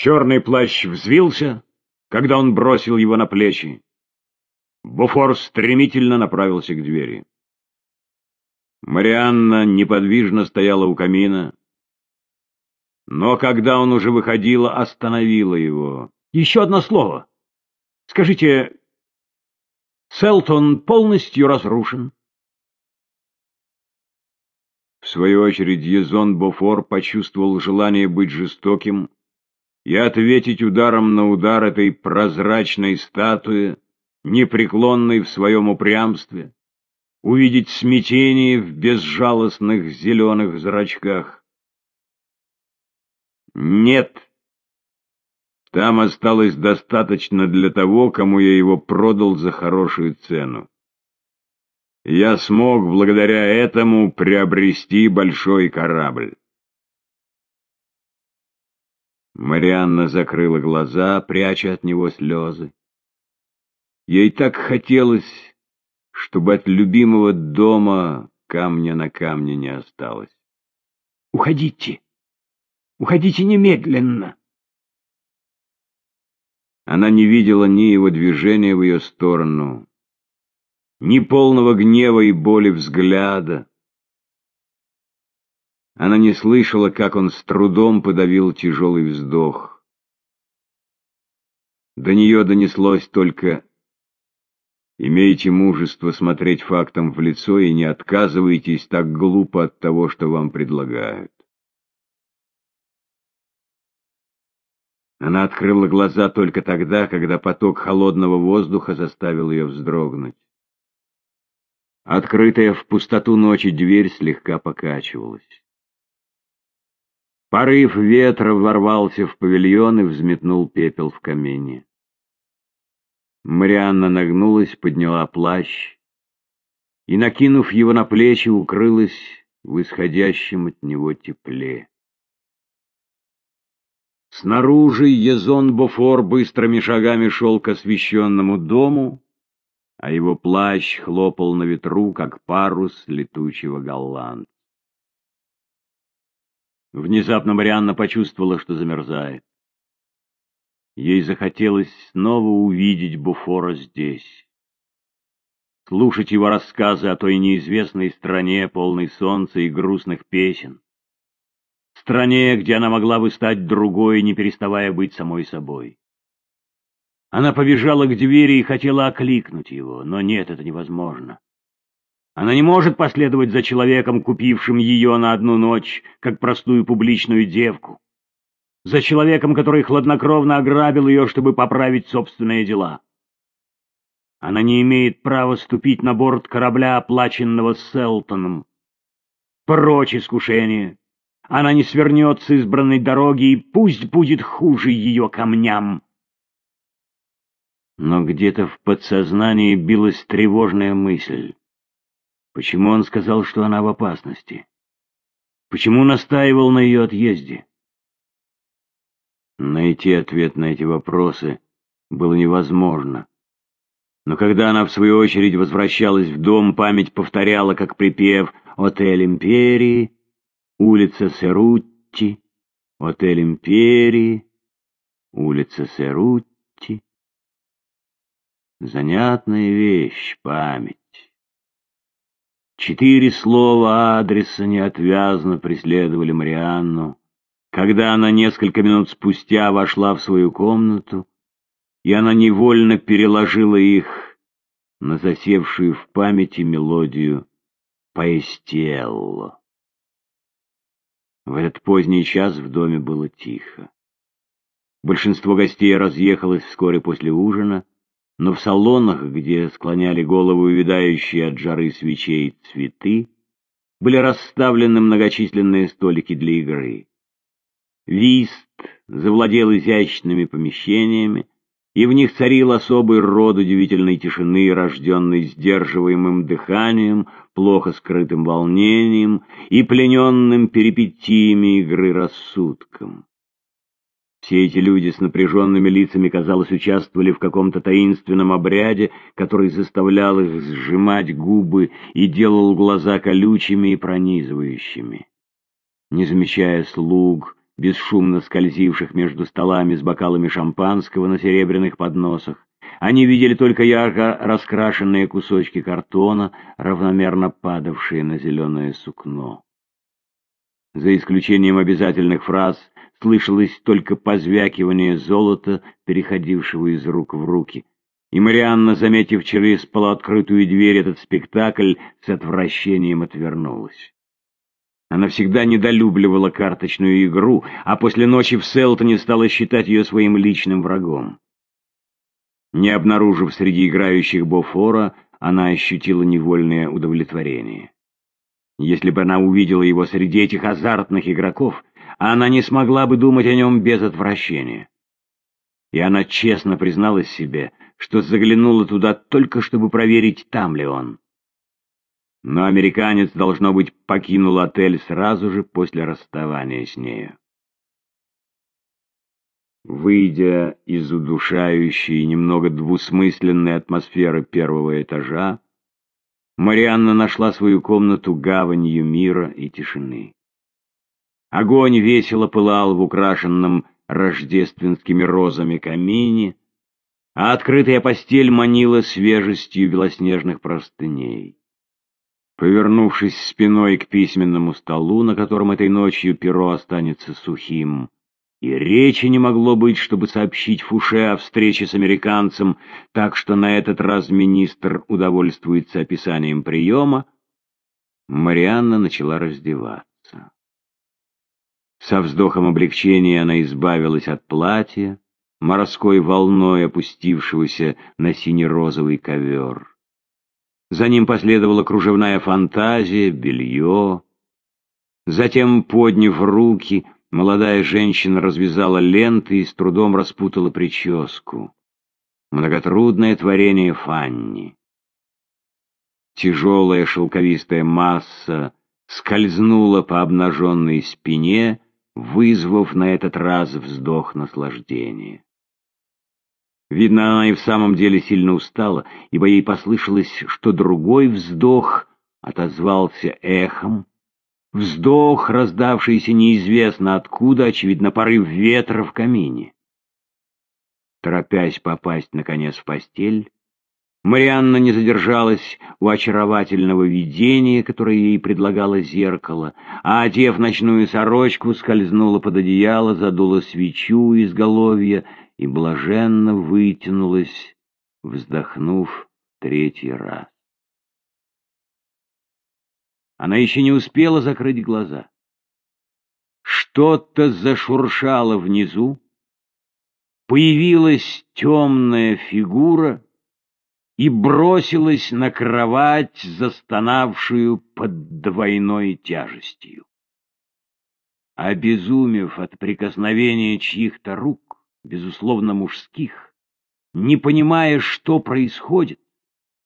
Черный плащ взвился, когда он бросил его на плечи. Буфор стремительно направился к двери. Марианна неподвижно стояла у камина, но когда он уже выходил, остановила его. «Еще одно слово. Скажите, Селтон полностью разрушен?» В свою очередь Езон Бофор почувствовал желание быть жестоким и ответить ударом на удар этой прозрачной статуи, непреклонной в своем упрямстве, увидеть смятение в безжалостных зеленых зрачках. Нет, там осталось достаточно для того, кому я его продал за хорошую цену. Я смог благодаря этому приобрести большой корабль. Марианна закрыла глаза, пряча от него слезы. Ей так хотелось, чтобы от любимого дома камня на камне не осталось. «Уходите! Уходите немедленно!» Она не видела ни его движения в ее сторону, ни полного гнева и боли взгляда. Она не слышала, как он с трудом подавил тяжелый вздох. До нее донеслось только Имейте мужество смотреть фактам в лицо и не отказывайтесь так глупо от того, что вам предлагают. Она открыла глаза только тогда, когда поток холодного воздуха заставил ее вздрогнуть. Открытая в пустоту ночи дверь слегка покачивалась. Порыв ветра ворвался в павильон и взметнул пепел в камине. Марианна нагнулась, подняла плащ и, накинув его на плечи, укрылась в исходящем от него тепле. Снаружи Езон Бофор быстрыми шагами шел к освещенному дому, а его плащ хлопал на ветру, как парус летучего голландца. Внезапно Марианна почувствовала, что замерзает. Ей захотелось снова увидеть Буфора здесь. Слушать его рассказы о той неизвестной стране, полной солнца и грустных песен. Стране, где она могла бы стать другой, не переставая быть самой собой. Она побежала к двери и хотела окликнуть его, но нет, это невозможно. Она не может последовать за человеком, купившим ее на одну ночь, как простую публичную девку за человеком, который хладнокровно ограбил ее, чтобы поправить собственные дела. Она не имеет права ступить на борт корабля, оплаченного Селтоном. Прочь искушение. Она не свернет с избранной дороги, и пусть будет хуже ее камням. Но где-то в подсознании билась тревожная мысль. Почему он сказал, что она в опасности? Почему настаивал на ее отъезде? Найти ответ на эти вопросы было невозможно. Но когда она, в свою очередь, возвращалась в дом, память повторяла, как припев «Отель Империи», «Улица Серутти», «Отель Империи», «Улица Серутти». Занятная вещь, память. Четыре слова адреса неотвязно преследовали Марианну, когда она несколько минут спустя вошла в свою комнату, и она невольно переложила их на засевшую в памяти мелодию «Поэстелло». В этот поздний час в доме было тихо. Большинство гостей разъехалось вскоре после ужина, но в салонах, где склоняли голову увядающие от жары свечей цветы, были расставлены многочисленные столики для игры. Вист завладел изящными помещениями, и в них царил особый род удивительной тишины, рожденной сдерживаемым дыханием, плохо скрытым волнением и плененным перипетиями игры рассудком. Все эти люди с напряженными лицами, казалось, участвовали в каком-то таинственном обряде, который заставлял их сжимать губы и делал глаза колючими и пронизывающими. Не замечая слуг, бесшумно скользивших между столами с бокалами шампанского на серебряных подносах. Они видели только ярко раскрашенные кусочки картона, равномерно падавшие на зеленое сукно. За исключением обязательных фраз слышалось только позвякивание золота, переходившего из рук в руки. И Марианна, заметив через полуоткрытую дверь этот спектакль, с отвращением отвернулась. Она всегда недолюбливала карточную игру, а после ночи в Селтоне стала считать ее своим личным врагом. Не обнаружив среди играющих Бофора, она ощутила невольное удовлетворение. Если бы она увидела его среди этих азартных игроков, она не смогла бы думать о нем без отвращения. И она честно призналась себе, что заглянула туда только чтобы проверить, там ли он. Но американец, должно быть, покинул отель сразу же после расставания с нею. Выйдя из удушающей, немного двусмысленной атмосферы первого этажа, Марианна нашла свою комнату гаванью мира и тишины. Огонь весело пылал в украшенном рождественскими розами камине, а открытая постель манила свежестью белоснежных простыней. Повернувшись спиной к письменному столу, на котором этой ночью перо останется сухим, и речи не могло быть, чтобы сообщить Фуше о встрече с американцем, так что на этот раз министр удовольствуется описанием приема, Марианна начала раздеваться. Со вздохом облегчения она избавилась от платья, морской волной опустившегося на сине-розовый ковер. За ним последовала кружевная фантазия, белье. Затем, подняв руки, Молодая женщина развязала ленты и с трудом распутала прическу. Многотрудное творение Фанни. Тяжелая шелковистая масса скользнула по обнаженной спине, вызвав на этот раз вздох наслаждения. Видно, она и в самом деле сильно устала, ибо ей послышалось, что другой вздох отозвался эхом, Вздох, раздавшийся неизвестно откуда, очевидно, порыв ветра в камине. Торопясь попасть, наконец, в постель, Марианна не задержалась у очаровательного видения, которое ей предлагало зеркало, а, одев ночную сорочку, скользнула под одеяло, задула свечу из головья и блаженно вытянулась, вздохнув третий раз. Она еще не успела закрыть глаза. Что-то зашуршало внизу, появилась темная фигура и бросилась на кровать, застонавшую под двойной тяжестью. Обезумев от прикосновения чьих-то рук, безусловно мужских, не понимая, что происходит,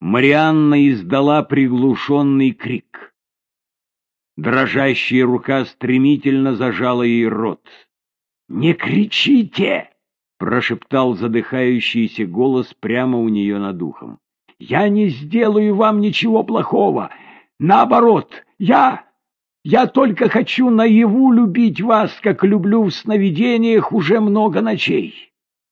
Марианна издала приглушенный крик — Дрожащая рука стремительно зажала ей рот. «Не кричите!» — прошептал задыхающийся голос прямо у нее над ухом. «Я не сделаю вам ничего плохого. Наоборот, я... Я только хочу наяву любить вас, как люблю в сновидениях уже много ночей».